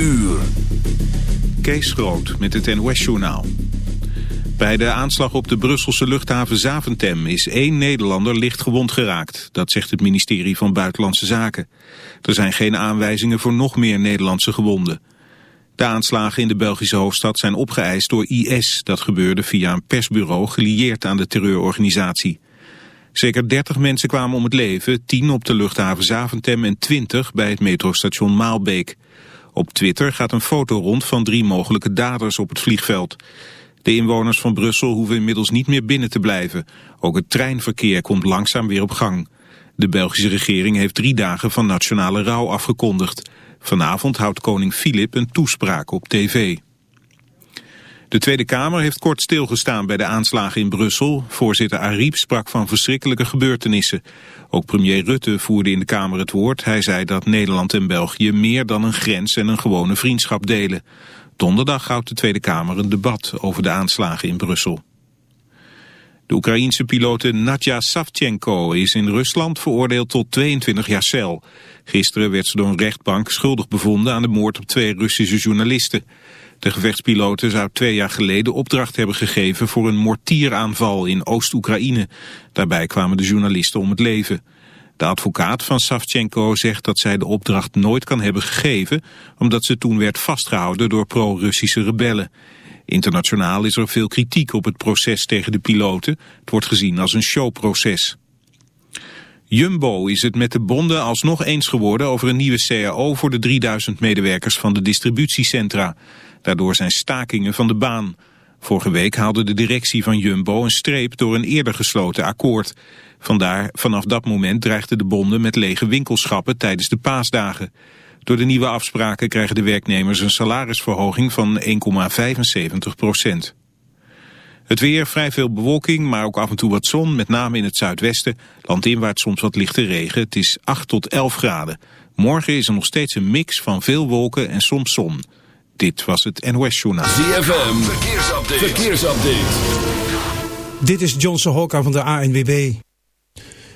uur. Kees Groot met het NOS-journaal. Bij de aanslag op de Brusselse luchthaven Zaventem is één Nederlander licht gewond geraakt. Dat zegt het ministerie van Buitenlandse Zaken. Er zijn geen aanwijzingen voor nog meer Nederlandse gewonden. De aanslagen in de Belgische hoofdstad zijn opgeëist door IS. Dat gebeurde via een persbureau gelieerd aan de terreurorganisatie. Zeker 30 mensen kwamen om het leven, 10 op de luchthaven Zaventem en 20 bij het metrostation Maalbeek. Op Twitter gaat een foto rond van drie mogelijke daders op het vliegveld. De inwoners van Brussel hoeven inmiddels niet meer binnen te blijven. Ook het treinverkeer komt langzaam weer op gang. De Belgische regering heeft drie dagen van nationale rouw afgekondigd. Vanavond houdt koning Filip een toespraak op tv. De Tweede Kamer heeft kort stilgestaan bij de aanslagen in Brussel. Voorzitter Ariep sprak van verschrikkelijke gebeurtenissen. Ook premier Rutte voerde in de Kamer het woord. Hij zei dat Nederland en België meer dan een grens en een gewone vriendschap delen. Donderdag houdt de Tweede Kamer een debat over de aanslagen in Brussel. De Oekraïense pilote Nadja Savchenko is in Rusland veroordeeld tot 22 jaar cel. Gisteren werd ze door een rechtbank schuldig bevonden aan de moord op twee Russische journalisten. De gevechtspiloten zou twee jaar geleden opdracht hebben gegeven voor een mortieraanval in Oost-Oekraïne. Daarbij kwamen de journalisten om het leven. De advocaat van Savchenko zegt dat zij de opdracht nooit kan hebben gegeven, omdat ze toen werd vastgehouden door pro-Russische rebellen. Internationaal is er veel kritiek op het proces tegen de piloten. Het wordt gezien als een showproces. Jumbo is het met de bonden alsnog eens geworden over een nieuwe CAO voor de 3000 medewerkers van de distributiecentra. Daardoor zijn stakingen van de baan. Vorige week haalde de directie van Jumbo een streep door een eerder gesloten akkoord. Vandaar, vanaf dat moment dreigden de bonden met lege winkelschappen tijdens de paasdagen. Door de nieuwe afspraken krijgen de werknemers een salarisverhoging van 1,75 procent. Het weer, vrij veel bewolking, maar ook af en toe wat zon, met name in het zuidwesten. Landinwaarts soms wat lichte regen. Het is 8 tot 11 graden. Morgen is er nog steeds een mix van veel wolken en soms zon. Dit was het NOS Journaal. ZFM, verkeersupdate. verkeersupdate. Dit is Johnson Hokka van de ANWB.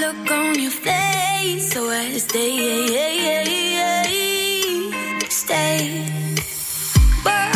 look on your face, so I stay. Stay. But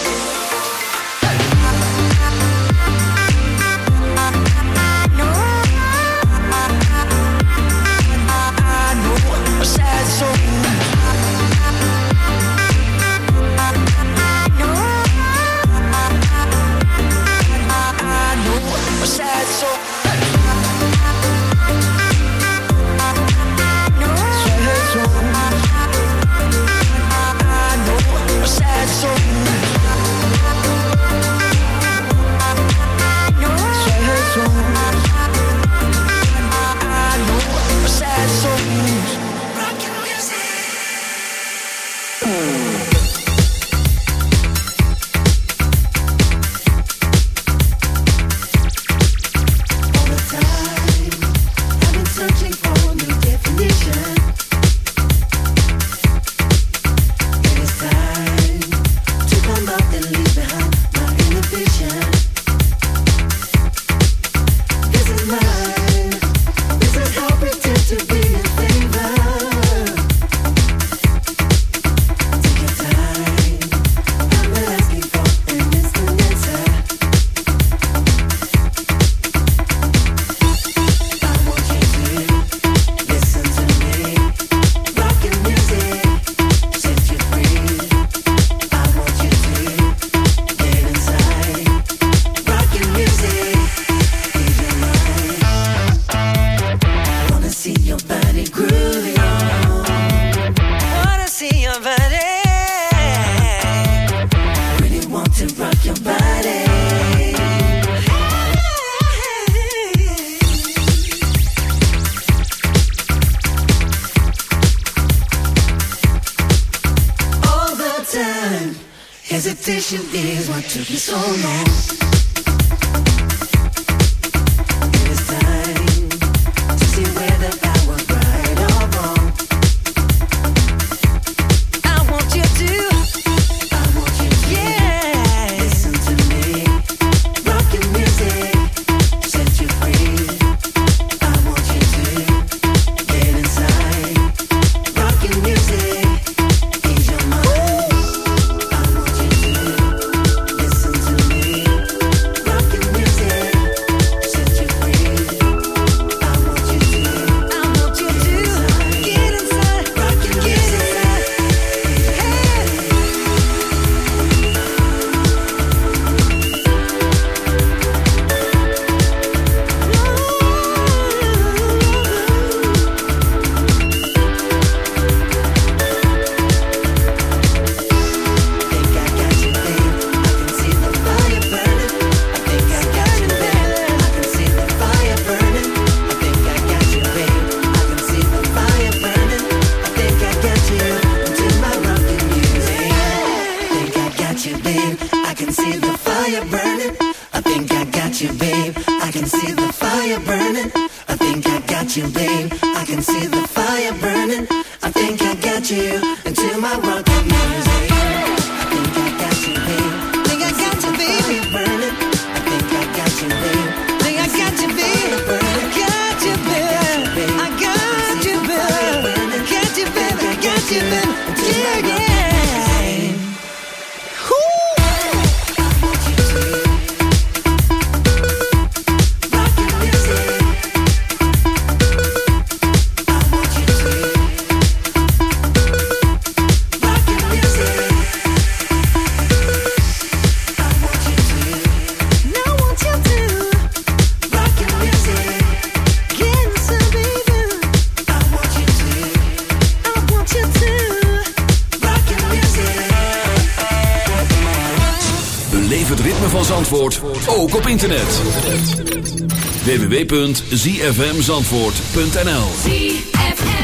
www.zfmzandvoort.nl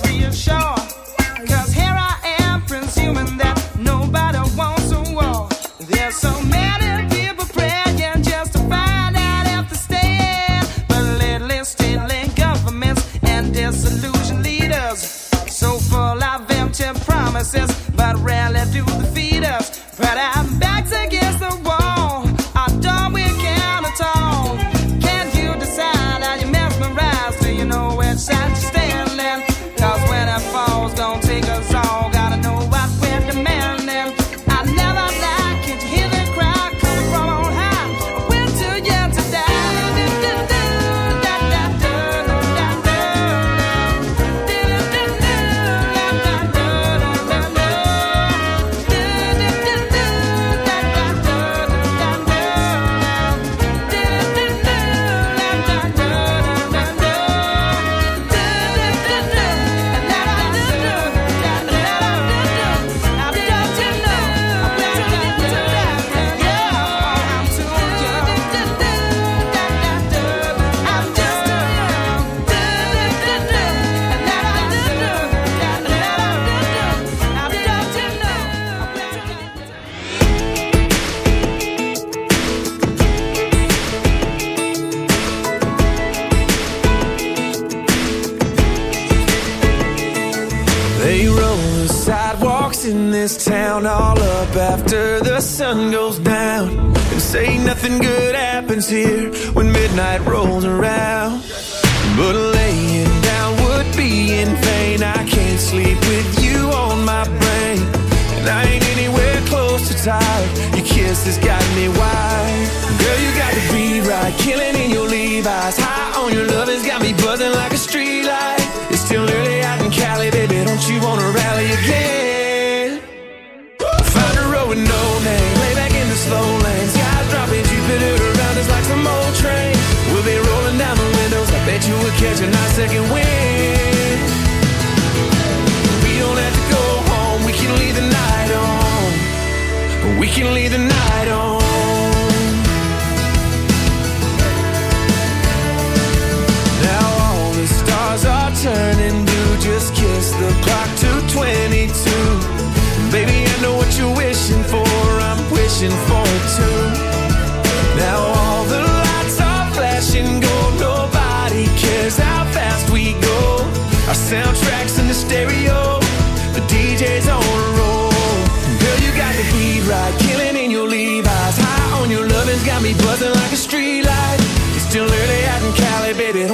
Reassure.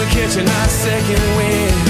we're catching our second wind.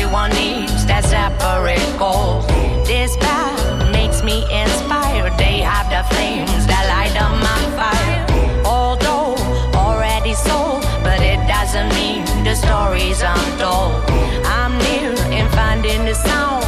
everyone needs that separate goal. This path makes me inspired. They have the flames that light up my fire. Although already sold, but it doesn't mean the stories I'm told. I'm near in finding the sound.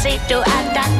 say to Adam.